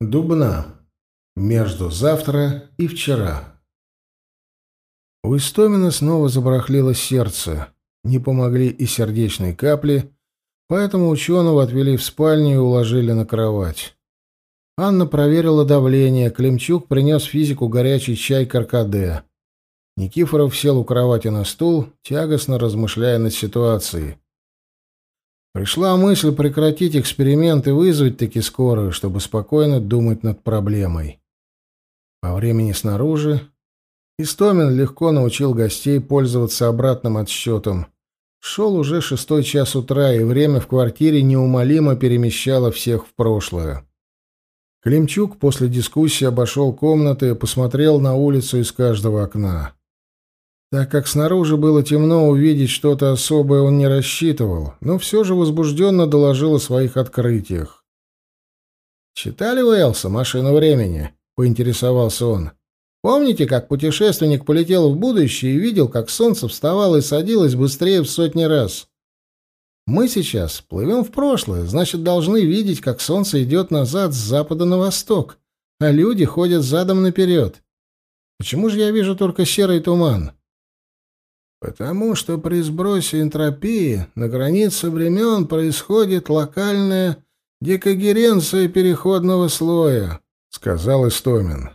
Дубна. Между завтра и вчера. У Истомина снова забарахлило сердце. Не помогли и сердечные капли, поэтому ученого отвели в спальню и уложили на кровать. Анна проверила давление, Климчук принес физику горячий чай каркаде. Никифоров сел у кровати на стул, тягостно размышляя над ситуацией. Пришла мысль прекратить эксперимент и вызвать таки скорую, чтобы спокойно думать над проблемой. По времени снаружи Истомин легко научил гостей пользоваться обратным отсчетом. Шел уже шестой час утра, и время в квартире неумолимо перемещало всех в прошлое. Климчук после дискуссии обошел комнаты и посмотрел на улицу из каждого окна. Так как снаружи было темно, увидеть что-то особое он не рассчитывал, но все же возбужденно доложил о своих открытиях. «Читали вы, Элса, «Машину времени»?» — поинтересовался он. «Помните, как путешественник полетел в будущее и видел, как солнце вставало и садилось быстрее в сотни раз? Мы сейчас плывем в прошлое, значит, должны видеть, как солнце идет назад с запада на восток, а люди ходят задом наперед. Почему же я вижу только серый туман?» Потому что при сбросе энтропии на границе времен происходит локальная декогеренция переходного слоя, — сказал Истомин.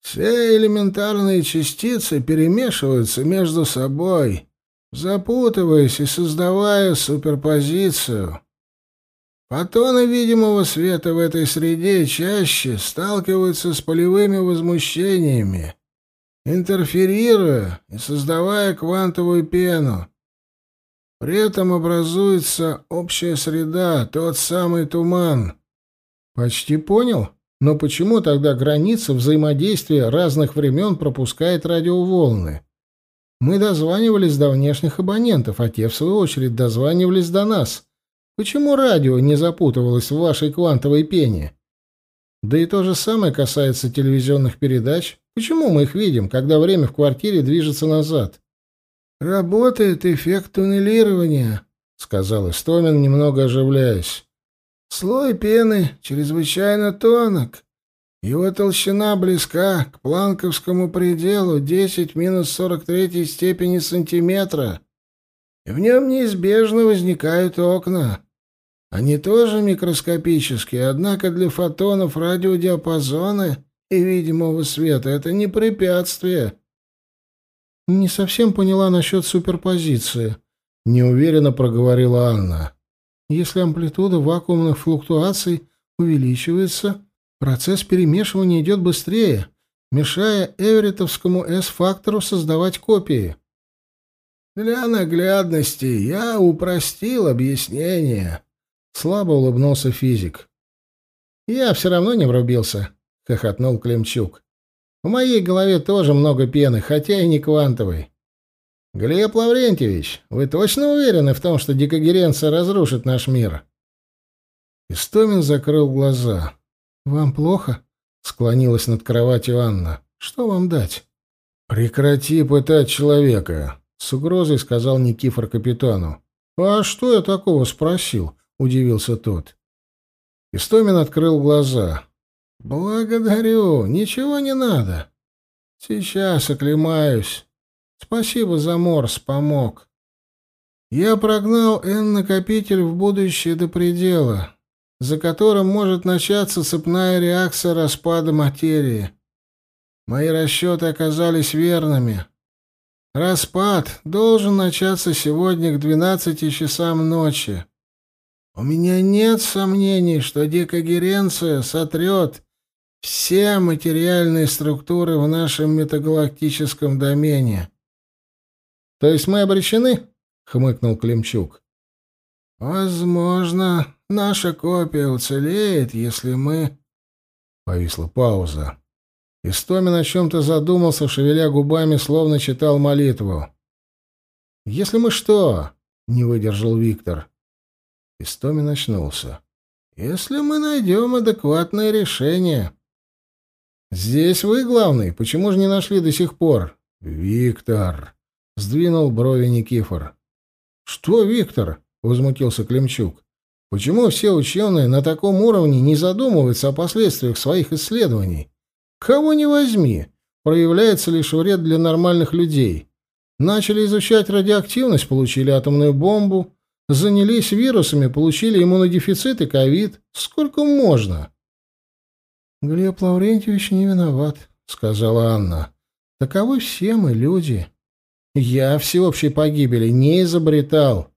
Все элементарные частицы перемешиваются между собой, запутываясь и создавая суперпозицию. Фотоны видимого света в этой среде чаще сталкиваются с полевыми возмущениями, интерферируя и создавая квантовую пену. При этом образуется общая среда, тот самый туман. Почти понял? Но почему тогда граница взаимодействия разных времен пропускает радиоволны? Мы дозванивались до внешних абонентов, а те, в свою очередь, дозванивались до нас. Почему радио не запутывалось в вашей квантовой пене? Да и то же самое касается телевизионных передач. Почему мы их видим, когда время в квартире движется назад? Работает эффект туннелирования, сказал Истомин, немного оживляясь. Слой пены чрезвычайно тонок. Его толщина близка к планковскому пределу 10 минус 43 степени сантиметра. И в нем неизбежно возникают окна. Они тоже микроскопические, однако для фотонов радиодиапазона и видимого света. Это не препятствие. Не совсем поняла насчет суперпозиции, неуверенно проговорила Анна. Если амплитуда вакуумных флуктуаций увеличивается, процесс перемешивания идет быстрее, мешая эверетовскому S-фактору создавать копии. Для наглядности я упростил объяснение. Слабо улыбнулся физик. Я все равно не врубился. — хохотнул Климчук. «В моей голове тоже много пены, хотя и не квантовой». «Глеб Лаврентьевич, вы точно уверены в том, что дикогеренция разрушит наш мир?» Истомин закрыл глаза. «Вам плохо?» — склонилась над кроватью Анна. «Что вам дать?» «Прекрати пытать человека», — с угрозой сказал Никифор капитану. «А что я такого спросил?» — удивился тот. Истомин открыл глаза. «Благодарю, ничего не надо. Сейчас оклемаюсь. Спасибо за морс, помог. Я прогнал N-накопитель в будущее до предела, за которым может начаться цепная реакция распада материи. Мои расчеты оказались верными. Распад должен начаться сегодня к 12 часам ночи. У меня нет сомнений, что дикогеренция сотрет все материальные структуры в нашем метагалактическом домене. — То есть мы обречены? — хмыкнул Климчук. — Возможно, наша копия уцелеет, если мы... Повисла пауза. Истомин о чем-то задумался, шевеля губами, словно читал молитву. — Если мы что? — не выдержал Виктор. Истомин очнулся. — Если мы найдем адекватное решение... «Здесь вы главный. Почему же не нашли до сих пор?» «Виктор!» — сдвинул брови Никифор. «Что, Виктор?» — возмутился Климчук. «Почему все ученые на таком уровне не задумываются о последствиях своих исследований? Кого не возьми, проявляется лишь вред для нормальных людей. Начали изучать радиоактивность, получили атомную бомбу, занялись вирусами, получили иммунодефицит и ковид. Сколько можно?» Глеб Лаврентьевич не виноват, сказала Анна. Таковы все мы люди. Я всеобщей погибели не изобретал.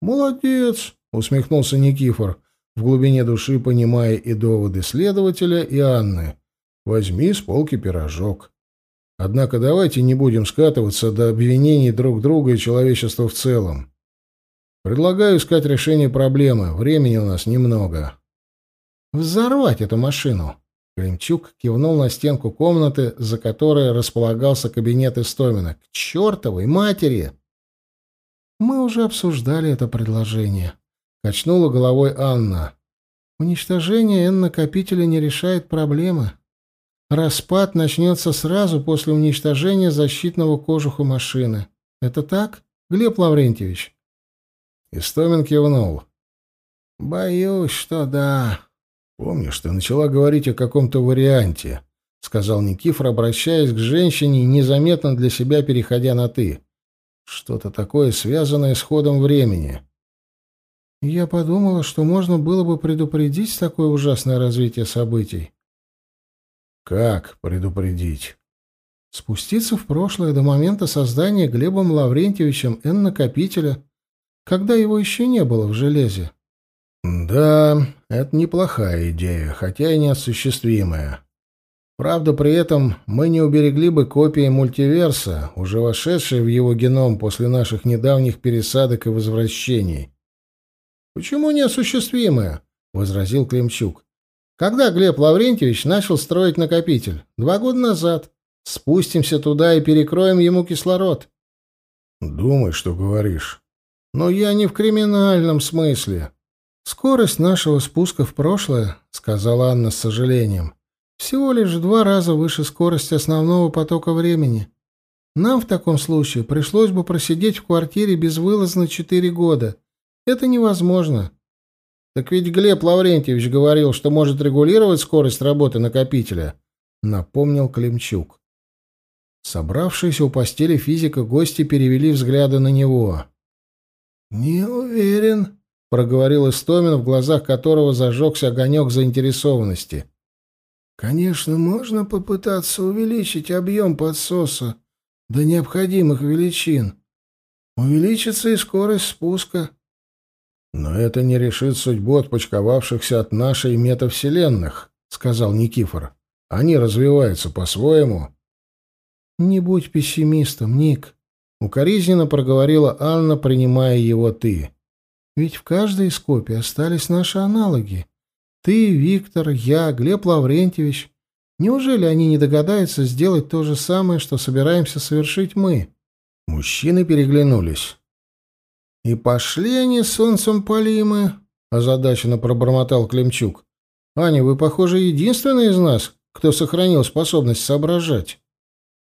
Молодец, усмехнулся Никифор, в глубине души понимая и доводы следователя, и Анны. Возьми с полки пирожок. Однако давайте не будем скатываться до обвинений друг друга и человечества в целом. Предлагаю искать решение проблемы. Времени у нас немного. Взорвать эту машину, Климчук кивнул на стенку комнаты, за которой располагался кабинет Истомина. «К чертовой матери!» «Мы уже обсуждали это предложение», — качнула головой Анна. «Уничтожение N-накопителя не решает проблемы. Распад начнется сразу после уничтожения защитного кожуха машины. Это так, Глеб Лаврентьевич?» Истомин кивнул. «Боюсь, что да», Помнишь, ты начала говорить о каком-то варианте, — сказал Никифор, обращаясь к женщине, незаметно для себя переходя на «ты». Что-то такое, связанное с ходом времени. Я подумала, что можно было бы предупредить такое ужасное развитие событий. Как предупредить? Спуститься в прошлое до момента создания Глебом Лаврентьевичем Н-накопителя, когда его еще не было в железе. Да, это неплохая идея, хотя и неосуществимая. Правда, при этом мы не уберегли бы копии мультиверса, уже вошедшие в его геном после наших недавних пересадок и возвращений. Почему неосуществимая? возразил Климчук. Когда Глеб Лаврентьевич начал строить накопитель? Два года назад. Спустимся туда и перекроем ему кислород. Думай, что говоришь. Но я не в криминальном смысле. «Скорость нашего спуска в прошлое», — сказала Анна с сожалением, — «всего лишь в два раза выше скорости основного потока времени. Нам в таком случае пришлось бы просидеть в квартире безвылазно четыре года. Это невозможно». «Так ведь Глеб Лаврентьевич говорил, что может регулировать скорость работы накопителя», — напомнил Климчук. Собравшись у постели физика гости перевели взгляды на него. «Не уверен», — проговорил Истомин, в глазах которого зажегся огонек заинтересованности. «Конечно, можно попытаться увеличить объем подсоса до необходимых величин. Увеличится и скорость спуска». «Но это не решит судьбу отпочковавшихся от нашей метавселенных», — сказал Никифор. «Они развиваются по-своему». «Не будь пессимистом, Ник», — укоризненно проговорила Анна, принимая его «ты». Ведь в каждой из копий остались наши аналоги. Ты, Виктор, я, Глеб Лаврентьевич. Неужели они не догадаются сделать то же самое, что собираемся совершить мы?» Мужчины переглянулись. «И пошли они солнцем полимы», — озадаченно пробормотал Климчук. «Аня, вы, похоже, единственный из нас, кто сохранил способность соображать».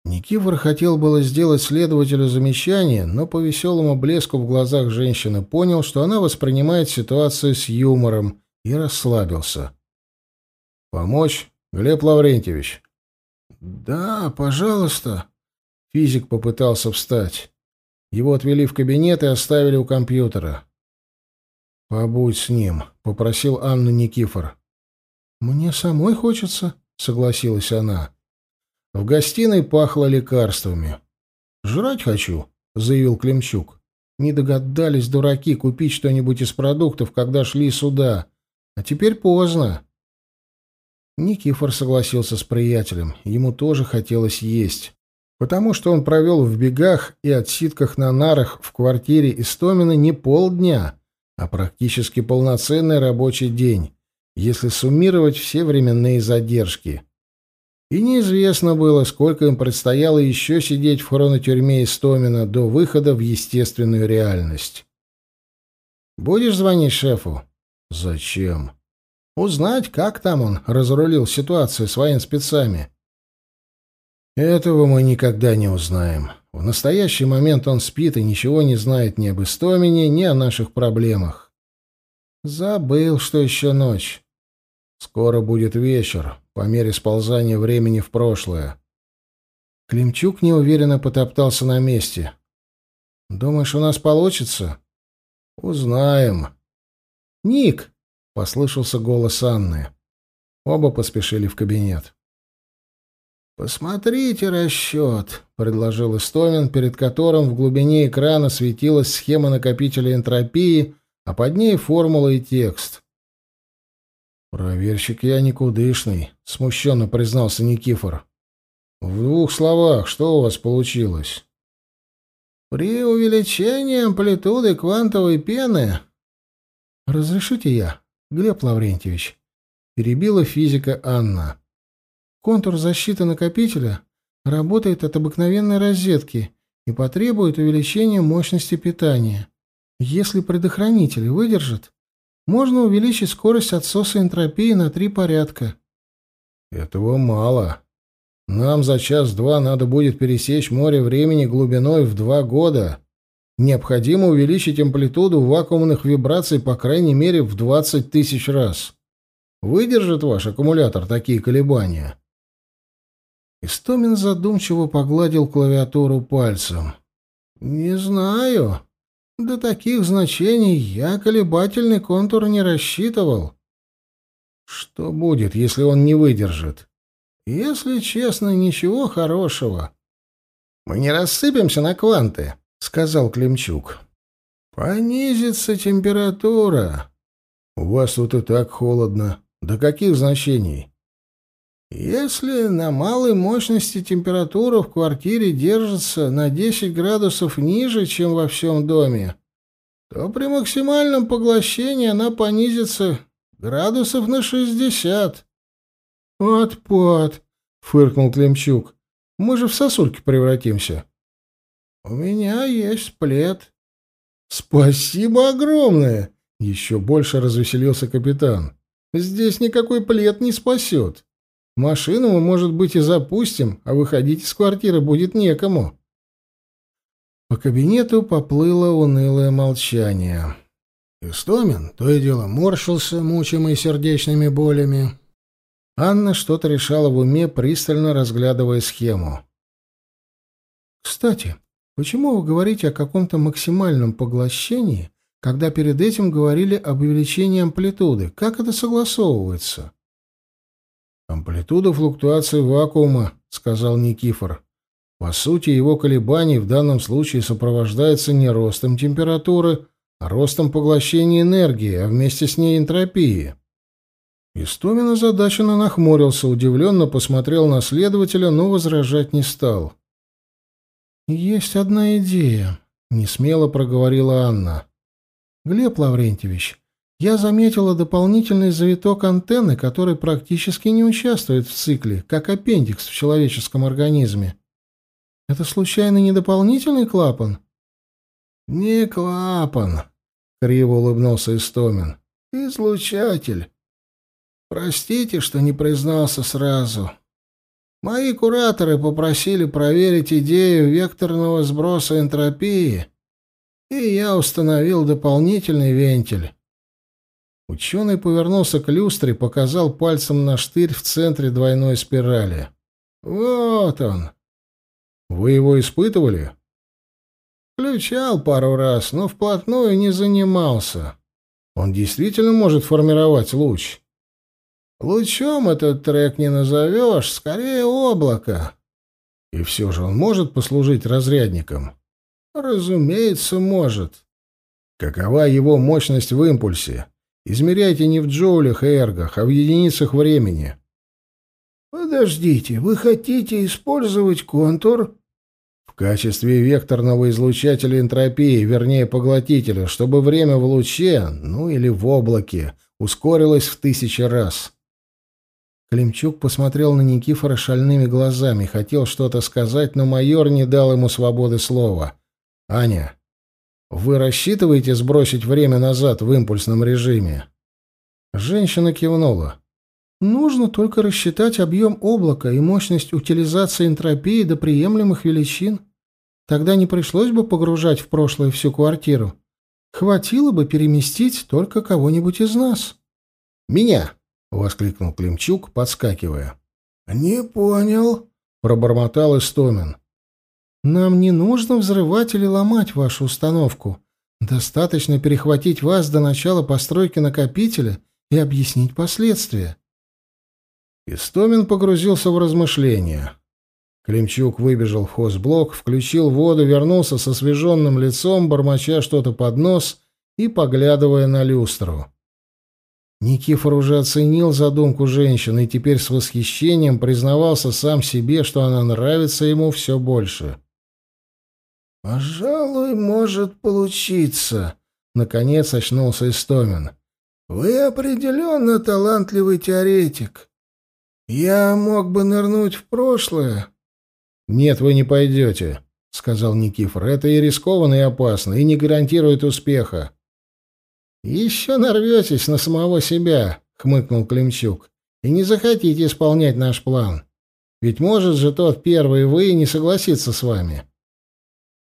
Никифор хотел было сделать следователю замечание, но по веселому блеску в глазах женщины понял, что она воспринимает ситуацию с юмором, и расслабился. «Помочь, Глеб Лаврентьевич?» «Да, пожалуйста». Физик попытался встать. Его отвели в кабинет и оставили у компьютера. «Побудь с ним», — попросил Анна Никифор. «Мне самой хочется», — согласилась она. В гостиной пахло лекарствами. «Жрать хочу», — заявил Климчук. «Не догадались дураки купить что-нибудь из продуктов, когда шли сюда. А теперь поздно». Никифор согласился с приятелем. Ему тоже хотелось есть. Потому что он провел в бегах и отсидках на нарах в квартире Истомина не полдня, а практически полноценный рабочий день, если суммировать все временные задержки. И неизвестно было, сколько им предстояло еще сидеть в хронотюрьме Истомина до выхода в естественную реальность. «Будешь звонить шефу?» «Зачем?» «Узнать, как там он разрулил ситуацию с спецами. «Этого мы никогда не узнаем. В настоящий момент он спит и ничего не знает ни об Истомине, ни о наших проблемах». «Забыл, что еще ночь». Скоро будет вечер, по мере сползания времени в прошлое. Климчук неуверенно потоптался на месте. «Думаешь, у нас получится?» «Узнаем». «Ник!» — послышался голос Анны. Оба поспешили в кабинет. «Посмотрите расчет», — предложил Истомин, перед которым в глубине экрана светилась схема накопителя энтропии, а под ней формула и текст. «Проверщик я никудышный», — смущенно признался Никифор. «В двух словах, что у вас получилось?» «При увеличении амплитуды квантовой пены...» «Разрешите я, Глеб Лаврентьевич?» — перебила физика Анна. «Контур защиты накопителя работает от обыкновенной розетки и потребует увеличения мощности питания. Если предохранитель выдержит, можно увеличить скорость отсоса энтропии на три порядка. Этого мало. Нам за час-два надо будет пересечь море времени глубиной в два года. Необходимо увеличить амплитуду вакуумных вибраций по крайней мере в 20 тысяч раз. Выдержит ваш аккумулятор такие колебания? Истомин задумчиво погладил клавиатуру пальцем. «Не знаю», до таких значений я колебательный контур не рассчитывал. Что будет, если он не выдержит? Если честно, ничего хорошего. Мы не рассыпемся на кванты, сказал Климчук. Понизится температура. У вас тут и так холодно. До каких значений? Если на малой мощности температура в квартире держится на 10 градусов ниже, чем во всем доме, то при максимальном поглощении она понизится градусов на 60. «Вот под, — фыркнул Клемчук. «Мы же в сосульки превратимся». «У меня есть плед». «Спасибо огромное!» — еще больше развеселился капитан. «Здесь никакой плед не спасет». Машину мы, может быть, и запустим, а выходить из квартиры будет некому. По кабинету поплыло унылое молчание. Истомин то и дело морщился, мучимый сердечными болями. Анна что-то решала в уме, пристально разглядывая схему. «Кстати, почему вы говорите о каком-то максимальном поглощении, когда перед этим говорили об увеличении амплитуды? Как это согласовывается?» «Амплитуда флуктуации вакуума», — сказал Никифор. «По сути, его колебаний в данном случае сопровождается не ростом температуры, а ростом поглощения энергии, а вместе с ней энтропии». Истомин озадаченно нахмурился, удивленно посмотрел на следователя, но возражать не стал. «Есть одна идея», — несмело проговорила Анна. «Глеб Лаврентьевич, я заметила дополнительный завиток антенны, который практически не участвует в цикле, как аппендикс в человеческом организме. Это случайно не дополнительный клапан? Не клапан, криво улыбнулся Истомин. Излучатель. Простите, что не признался сразу. Мои кураторы попросили проверить идею векторного сброса энтропии, и я установил дополнительный вентиль. Ученый повернулся к люстре показал пальцем на штырь в центре двойной спирали. «Вот он!» «Вы его испытывали?» «Включал пару раз, но вплотную не занимался. Он действительно может формировать луч?» «Лучом этот трек не назовешь, скорее облако». «И все же он может послужить разрядником?» «Разумеется, может». «Какова его мощность в импульсе?» Измеряйте не в джоулях и эргах, а в единицах времени. Подождите, вы хотите использовать контур? В качестве векторного излучателя энтропии, вернее поглотителя, чтобы время в луче, ну или в облаке, ускорилось в тысячи раз. Климчук посмотрел на Никифора шальными глазами, хотел что-то сказать, но майор не дал ему свободы слова. «Аня, «Вы рассчитываете сбросить время назад в импульсном режиме?» Женщина кивнула. «Нужно только рассчитать объем облака и мощность утилизации энтропии до приемлемых величин. Тогда не пришлось бы погружать в прошлое всю квартиру. Хватило бы переместить только кого-нибудь из нас». «Меня!» — воскликнул Климчук, подскакивая. «Не понял», — пробормотал Истомин. Нам не нужно взрывать или ломать вашу установку. Достаточно перехватить вас до начала постройки накопителя и объяснить последствия. Истомин погрузился в размышления. Климчук выбежал в хозблок, включил воду, вернулся со освеженным лицом, бормоча что-то под нос и поглядывая на люстру. Никифор уже оценил задумку женщины и теперь с восхищением признавался сам себе, что она нравится ему все больше. «Пожалуй, может получиться», — наконец очнулся Истомин. «Вы определенно талантливый теоретик. Я мог бы нырнуть в прошлое». «Нет, вы не пойдете», — сказал Никифор. «Это и рискованно, и опасно, и не гарантирует успеха». «Еще нарветесь на самого себя», — хмыкнул Климчук, — «и не захотите исполнять наш план. Ведь может же тот первый вы не согласиться с вами».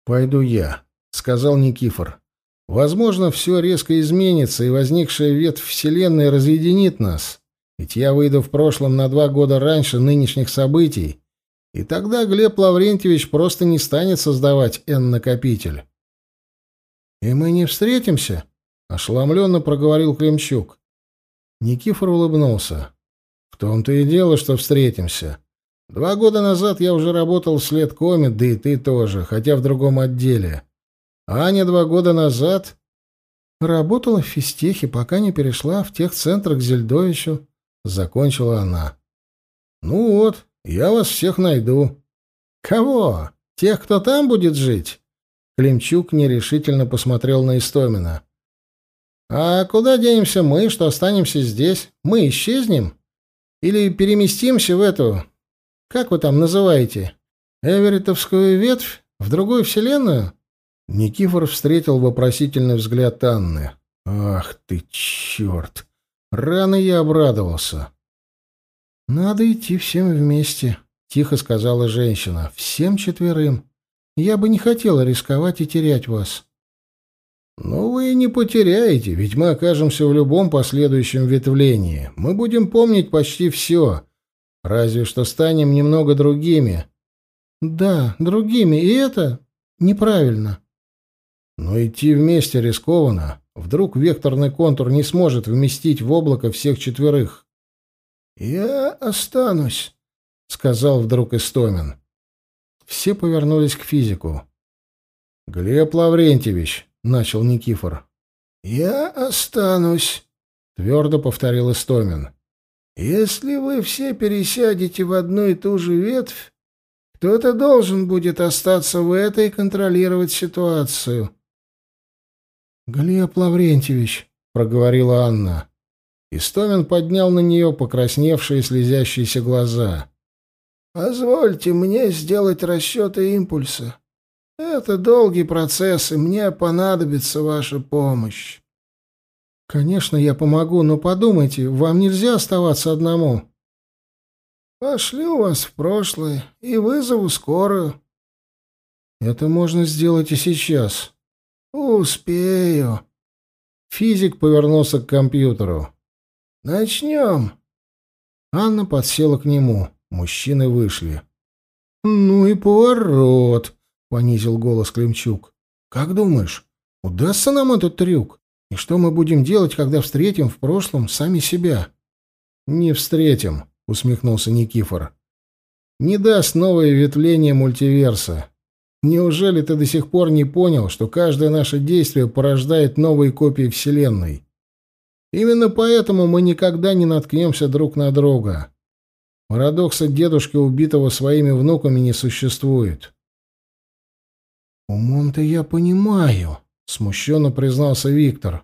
Пойду я, сказал Никифор. Возможно, все резко изменится, и возникшая ветвь Вселенной разъединит нас. Ведь я выйду в прошлом на два года раньше нынешних событий, и тогда Глеб Лаврентьевич просто не станет создавать н накопитель. «И мы не встретимся?» — ошеломленно проговорил Кремчук. Никифор улыбнулся. «В том-то и дело, что встретимся. Два года назад я уже работал в след комет, да и ты тоже, хотя в другом отделе. А Аня два года назад работала в физтехе, пока не перешла в техцентр к Зельдовичу. Закончила она. Ну вот, я вас всех найду. Кого? Тех, кто там будет жить? Климчук нерешительно посмотрел на Истомина. А куда денемся мы, что останемся здесь? Мы исчезнем? Или переместимся в эту как вы там называете, Эверетовскую ветвь? А в другую вселенную?» Никифор встретил вопросительный взгляд Анны. «Ах ты, черт! Рано я обрадовался!» «Надо идти всем вместе», — тихо сказала женщина. «Всем четверым. Я бы не хотела рисковать и терять вас». «Ну вы и не потеряете, ведь мы окажемся в любом последующем ветвлении. Мы будем помнить почти все», Разве что станем немного другими. Да, другими, и это неправильно. Но идти вместе рискованно. Вдруг векторный контур не сможет вместить в облако всех четверых. Я останусь, сказал вдруг Истомин. Все повернулись к физику. Глеб Лаврентьевич, начал Никифор. Я останусь, твердо повторил Истомин. Если вы все пересядете в одну и ту же ветвь, кто-то должен будет остаться в этой и контролировать ситуацию. — Глеб Лаврентьевич, — проговорила Анна. Истомин поднял на нее покрасневшие слезящиеся глаза. — Позвольте мне сделать расчеты импульса. Это долгий процесс, и мне понадобится ваша помощь. «Конечно, я помогу, но подумайте, вам нельзя оставаться одному». «Пошлю вас в прошлое и вызову скорую». «Это можно сделать и сейчас». «Успею». Физик повернулся к компьютеру. «Начнем». Анна подсела к нему. Мужчины вышли. «Ну и поворот», — понизил голос Климчук. «Как думаешь, удастся нам этот трюк?» И что мы будем делать, когда встретим в прошлом сами себя? Не встретим, усмехнулся Никифор. Не даст новое ветвление мультиверса. Неужели ты до сих пор не понял, что каждое наше действие порождает новые копии Вселенной? Именно поэтому мы никогда не наткнемся друг на друга. Парадокса дедушки, убитого своими внуками, не существует. «Умом-то я понимаю», — смущенно признался Виктор.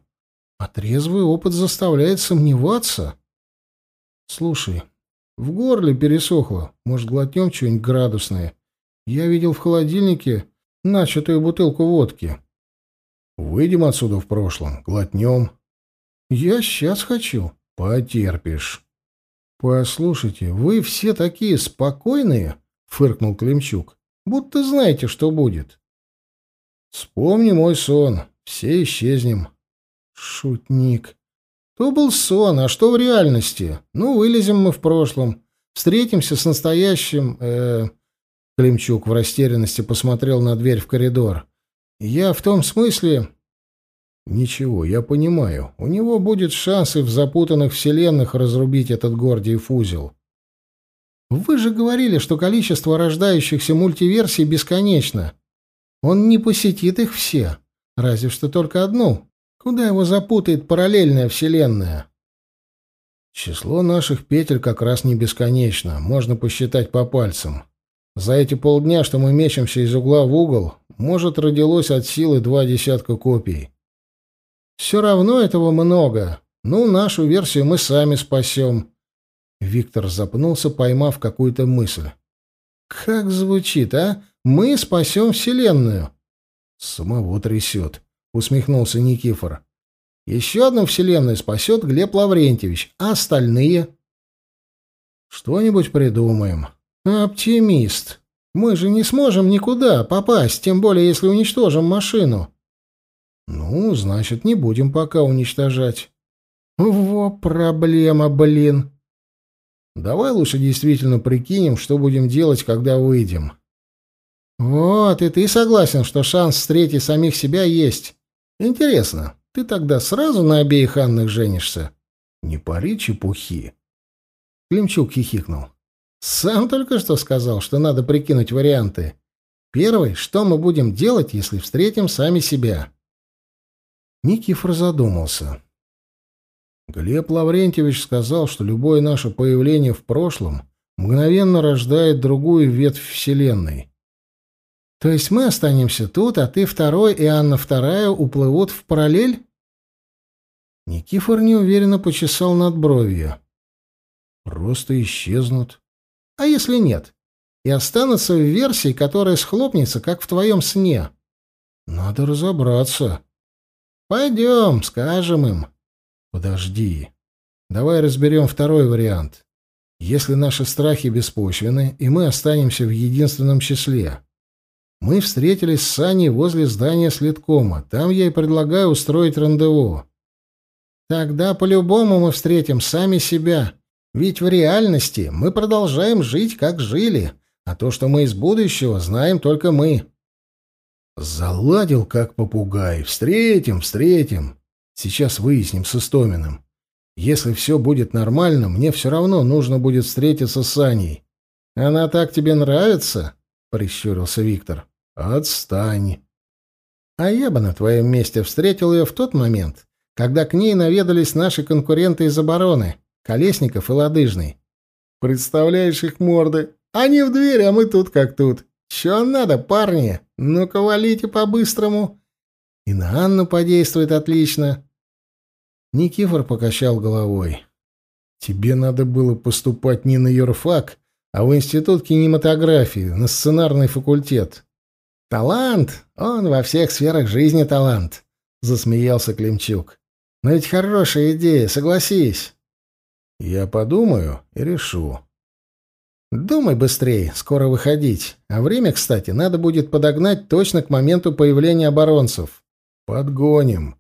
«А трезвый опыт заставляет сомневаться». «Слушай, в горле пересохло. Может, глотнем что-нибудь градусное? Я видел в холодильнике начатую бутылку водки». «Выйдем отсюда в прошлом. Глотнем». «Я сейчас хочу». «Потерпишь». «Послушайте, вы все такие спокойные», — фыркнул Климчук. «Будто знаете, что будет». Вспомни мой сон, все исчезнем. Шутник. То был сон, а что в реальности? Ну, вылезем мы в прошлом, встретимся с настоящим... Э, Климчук в растерянности посмотрел на дверь в коридор. Я в том смысле... Ничего, я понимаю. У него будет шанс и в запутанных вселенных разрубить этот Гордиев узел. Вы же говорили, что количество рождающихся мультиверсий бесконечно. Он не посетит их все, разве что только одну. Куда его запутает параллельная вселенная? Число наших петель как раз не бесконечно, можно посчитать по пальцам. За эти полдня, что мы мечемся из угла в угол, может, родилось от силы два десятка копий. Все равно этого много. Ну, нашу версию мы сами спасем. Виктор запнулся, поймав какую-то мысль. Как звучит, а? Мы спасем Вселенную!» «Самого трясет», — усмехнулся Никифор. «Еще одну Вселенную спасет Глеб Лаврентьевич, а остальные...» «Что-нибудь придумаем. Оптимист. Мы же не сможем никуда попасть, тем более если уничтожим машину». «Ну, значит, не будем пока уничтожать». «Во проблема, блин!» Давай лучше действительно прикинем, что будем делать, когда выйдем. Вот, и ты согласен, что шанс встретить самих себя есть. Интересно, ты тогда сразу на обеих Анных женишься? Не пари чепухи. Климчук хихикнул. Сам только что сказал, что надо прикинуть варианты. Первый, что мы будем делать, если встретим сами себя? Никифор задумался. Глеб Лаврентьевич сказал, что любое наше появление в прошлом мгновенно рождает другую ветвь Вселенной. То есть мы останемся тут, а ты второй и Анна вторая уплывут в параллель? Никифор неуверенно почесал над бровью. Просто исчезнут. А если нет? И останутся в версии, которая схлопнется, как в твоем сне. Надо разобраться. Пойдем, скажем им. Подожди. Давай разберем второй вариант. Если наши страхи беспочвены, и мы останемся в единственном числе. Мы встретились с Саней возле здания следкома. Там я и предлагаю устроить рандеву. Тогда по-любому мы встретим сами себя. Ведь в реальности мы продолжаем жить, как жили. А то, что мы из будущего, знаем только мы. Заладил, как попугай. Встретим, встретим. Сейчас выясним с Истоминым. Если все будет нормально, мне все равно нужно будет встретиться с Аней. Она так тебе нравится? Прищурился Виктор. Отстань. А я бы на твоем месте встретил ее в тот момент, когда к ней наведались наши конкуренты из обороны, Колесников и Ладыжный. Представляешь их морды? Они в дверь, а мы тут как тут. Че надо, парни? Ну-ка, валите по-быстрому. И на Анну подействует отлично. Никифор покачал головой. «Тебе надо было поступать не на юрфак, а в институт кинематографии, на сценарный факультет». «Талант! Он во всех сферах жизни талант!» — засмеялся Климчук. «Но ведь хорошая идея, согласись!» «Я подумаю и решу». «Думай быстрее, скоро выходить. А время, кстати, надо будет подогнать точно к моменту появления оборонцев». «Подгоним».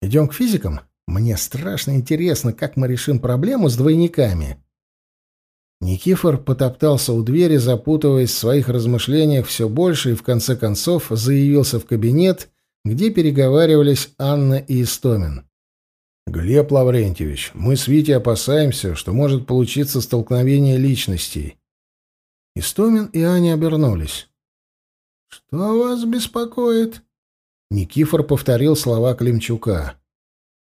«Идем к физикам?» Мне страшно интересно, как мы решим проблему с двойниками. Никифор потоптался у двери, запутываясь в своих размышлениях все больше и в конце концов заявился в кабинет, где переговаривались Анна и Истомин. «Глеб Лаврентьевич, мы с Витей опасаемся, что может получиться столкновение личностей». Истомин и Аня обернулись. «Что вас беспокоит?» Никифор повторил слова Климчука.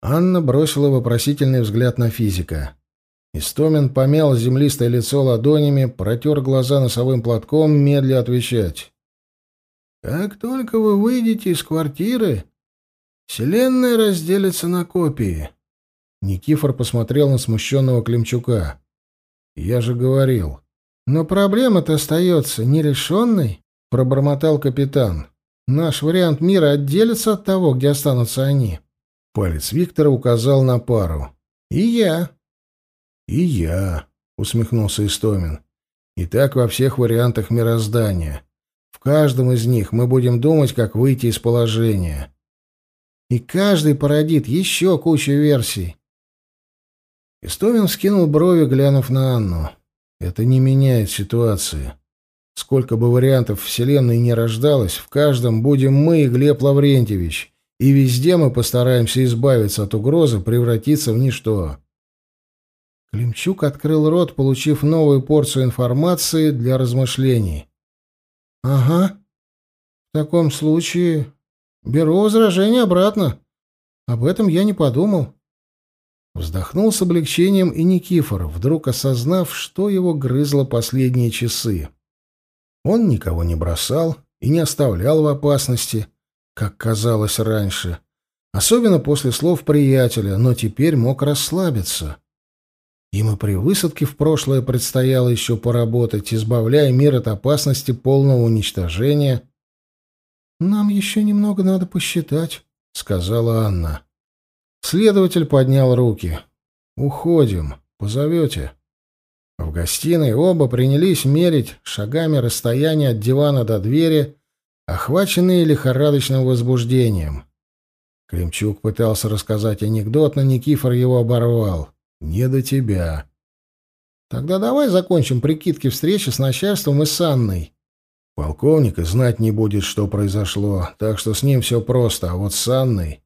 Анна бросила вопросительный взгляд на физика. Истомин помял землистое лицо ладонями, протер глаза носовым платком, медля отвечать. «Как только вы выйдете из квартиры, вселенная разделится на копии». Никифор посмотрел на смущенного Климчука. «Я же говорил». «Но проблема-то остается нерешенной», — пробормотал капитан. «Наш вариант мира отделится от того, где останутся они». Палец Виктора указал на пару. «И я». «И я», — усмехнулся Истомин. «И так во всех вариантах мироздания. В каждом из них мы будем думать, как выйти из положения. И каждый породит еще кучу версий». Истомин скинул брови, глянув на Анну. «Это не меняет ситуации. Сколько бы вариантов Вселенной не рождалось, в каждом будем мы и Глеб Лаврентьевич». И везде мы постараемся избавиться от угрозы превратиться в ничто. Климчук открыл рот, получив новую порцию информации для размышлений. «Ага. В таком случае беру возражение обратно. Об этом я не подумал». Вздохнул с облегчением и Никифор, вдруг осознав, что его грызло последние часы. Он никого не бросал и не оставлял в опасности — как казалось раньше, особенно после слов приятеля, но теперь мог расслабиться. Им и при высадке в прошлое предстояло еще поработать, избавляя мир от опасности полного уничтожения. «Нам еще немного надо посчитать», — сказала Анна. Следователь поднял руки. «Уходим. Позовете». В гостиной оба принялись мерить шагами расстояние от дивана до двери, охваченные лихорадочным возбуждением. Кремчук пытался рассказать анекдот, но Никифор его оборвал. «Не до тебя». «Тогда давай закончим прикидки встречи с начальством и с Анной». «Полковник и знать не будет, что произошло, так что с ним все просто, а вот с Анной...»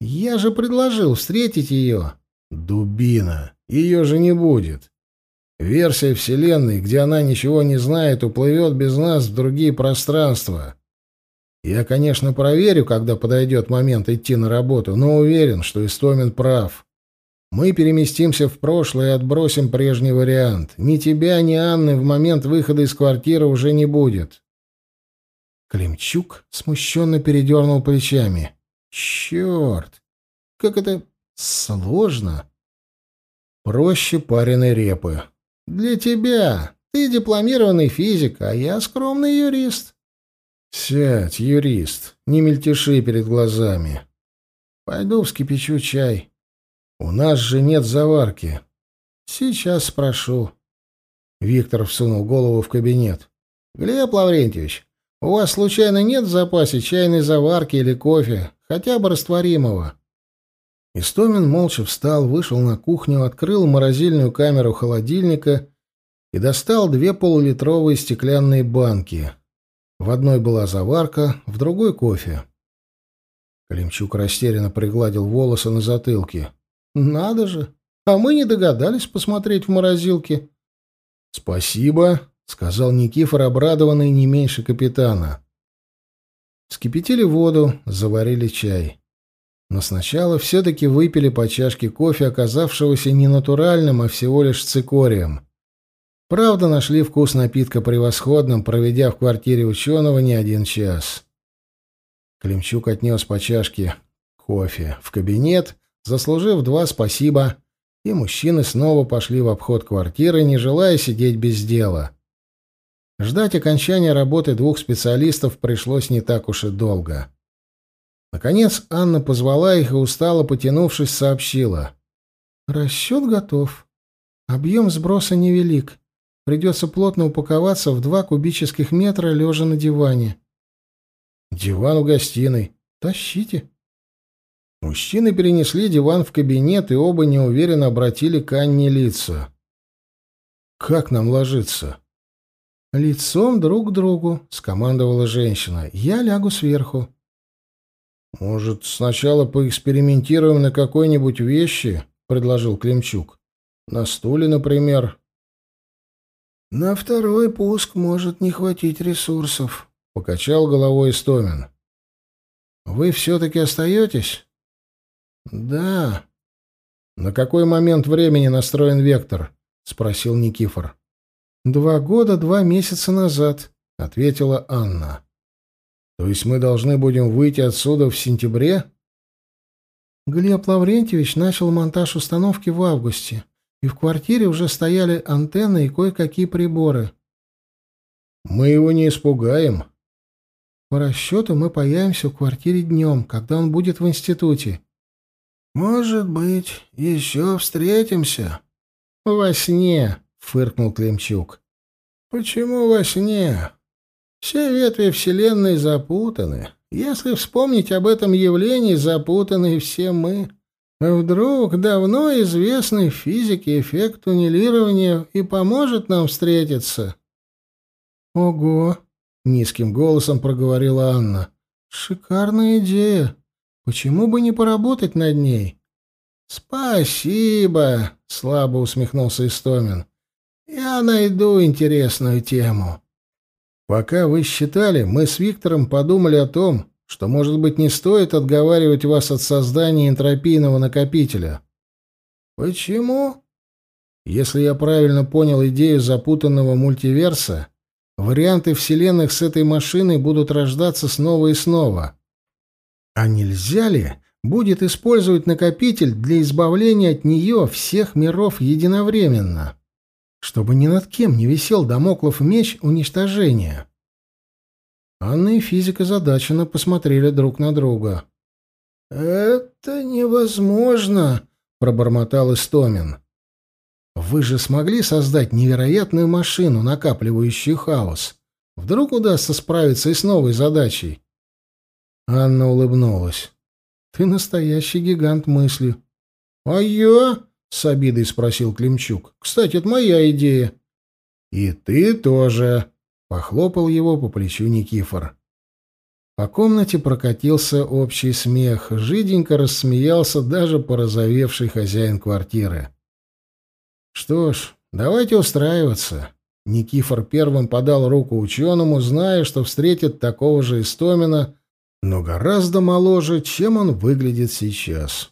«Я же предложил встретить ее». «Дубина, ее же не будет. Версия Вселенной, где она ничего не знает, уплывет без нас в другие пространства». Я, конечно, проверю, когда подойдет момент идти на работу, но уверен, что Истомин прав. Мы переместимся в прошлое и отбросим прежний вариант. Ни тебя, ни Анны в момент выхода из квартиры уже не будет. Климчук смущенно передернул плечами. Черт! Как это сложно! Проще пареной репы. Для тебя! Ты дипломированный физик, а я скромный юрист. «Сядь, юрист, не мельтеши перед глазами. Пойду вскипячу чай. У нас же нет заварки. Сейчас спрошу». Виктор всунул голову в кабинет. «Глеб Лаврентьевич, у вас случайно нет в запасе чайной заварки или кофе, хотя бы растворимого?» Истомин молча встал, вышел на кухню, открыл морозильную камеру холодильника и достал две полулитровые стеклянные банки — в одной была заварка, в другой — кофе. Климчук растерянно пригладил волосы на затылке. «Надо же! А мы не догадались посмотреть в морозилке». «Спасибо», — сказал Никифор, обрадованный не меньше капитана. Скипятили воду, заварили чай. Но сначала все-таки выпили по чашке кофе, оказавшегося не натуральным, а всего лишь цикорием. Правда, нашли вкус напитка превосходным, проведя в квартире ученого не один час. Климчук отнес по чашке кофе в кабинет, заслужив два «спасибо», и мужчины снова пошли в обход квартиры, не желая сидеть без дела. Ждать окончания работы двух специалистов пришлось не так уж и долго. Наконец Анна позвала их и устало потянувшись сообщила. «Расчет готов. Объем сброса невелик. Придется плотно упаковаться в два кубических метра, лежа на диване. Диван у гостиной. Тащите. Мужчины перенесли диван в кабинет и оба неуверенно обратили к Анне лица. «Как нам ложиться?» «Лицом друг к другу», — скомандовала женщина. «Я лягу сверху». «Может, сначала поэкспериментируем на какой-нибудь вещи?» — предложил Климчук. «На стуле, например, «На второй пуск может не хватить ресурсов», — покачал головой Истомин. «Вы все-таки остаетесь?» «Да». «На какой момент времени настроен вектор?» — спросил Никифор. «Два года, два месяца назад», — ответила Анна. «То есть мы должны будем выйти отсюда в сентябре?» Глеб Лаврентьевич начал монтаж установки в августе и в квартире уже стояли антенны и кое-какие приборы. «Мы его не испугаем». «По расчету мы появимся в квартире днем, когда он будет в институте». «Может быть, еще встретимся». «Во сне», — фыркнул Климчук. «Почему во сне? Все ветви Вселенной запутаны. Если вспомнить об этом явлении, запутаны все мы». Вдруг давно известный физике эффект туннелирования и поможет нам встретиться. Ого, низким голосом проговорила Анна. Шикарная идея. Почему бы не поработать над ней? Спасибо, слабо усмехнулся Истомин. Я найду интересную тему. Пока вы считали, мы с Виктором подумали о том, что, может быть, не стоит отговаривать вас от создания энтропийного накопителя. Почему? Если я правильно понял идею запутанного мультиверса, варианты вселенных с этой машиной будут рождаться снова и снова. А нельзя ли будет использовать накопитель для избавления от нее всех миров единовременно, чтобы ни над кем не висел домоклов меч уничтожения? Анна и физика озадаченно посмотрели друг на друга. «Это невозможно!» — пробормотал Истомин. «Вы же смогли создать невероятную машину, накапливающую хаос. Вдруг удастся справиться и с новой задачей?» Анна улыбнулась. «Ты настоящий гигант мысли». «А я?» — с обидой спросил Климчук. «Кстати, это моя идея». «И ты тоже», Похлопал его по плечу Никифор. По комнате прокатился общий смех. Жиденько рассмеялся даже порозовевший хозяин квартиры. «Что ж, давайте устраиваться». Никифор первым подал руку ученому, зная, что встретит такого же Истомина, но гораздо моложе, чем он выглядит сейчас.